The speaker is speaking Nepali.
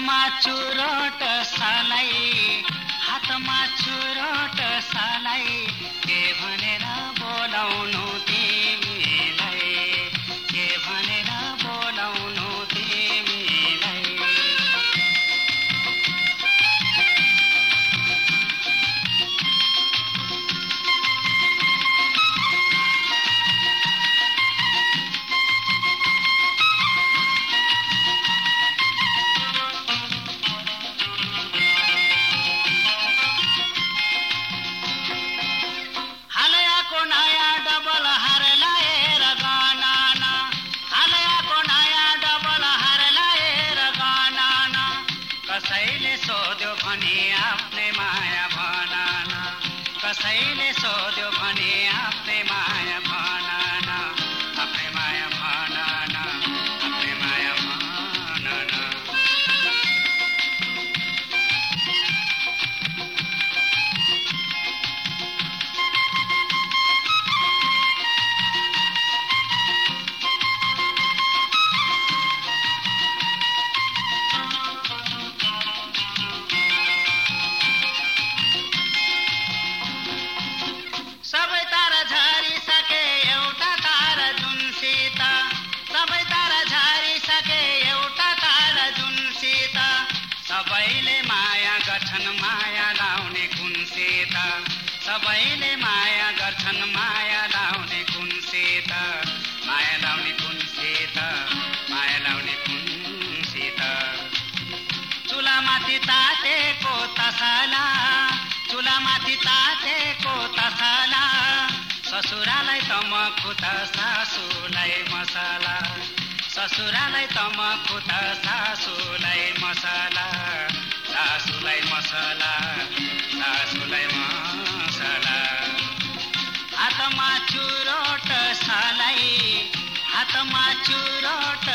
चुरोट सलाई हातमा चुरोट सलाई के भनेर बोलाउनु कसैले सोध्यो भने आफ्नै माया बनाना कसैले सोध्यो भने गर्छन् माया लाउने कुनसित सबैले माया गर्छन् माया लाउने कुनसित माया लाउने कुनसित माया लाउने कुनसित चुलामाथि तातेको तसला चुलामाथि तातेको तसला। ससुरालाई तमखु त सासूलाई मसला ससुरालाई तमखु त ಆತ ಮಾಚೂರಾಟ